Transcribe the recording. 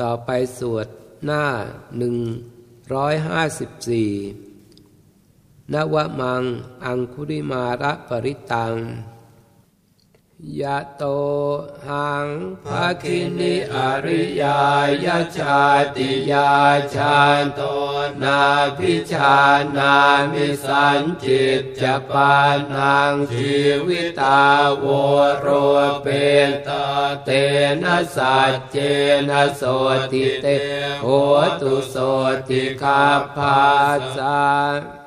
ต่อไปสวดหน้าหนึ่งร้อยห้าสิบสี่นวมัง อังคุริมาระปริตัง ยะโตหังภาคินิอริยายาชาติยาชาโตนาพิชานามิสันจิตจะปานังชีวิตาวโรเปตเตนะสัจเจนะโสติเตโหตุโสติคาภาสา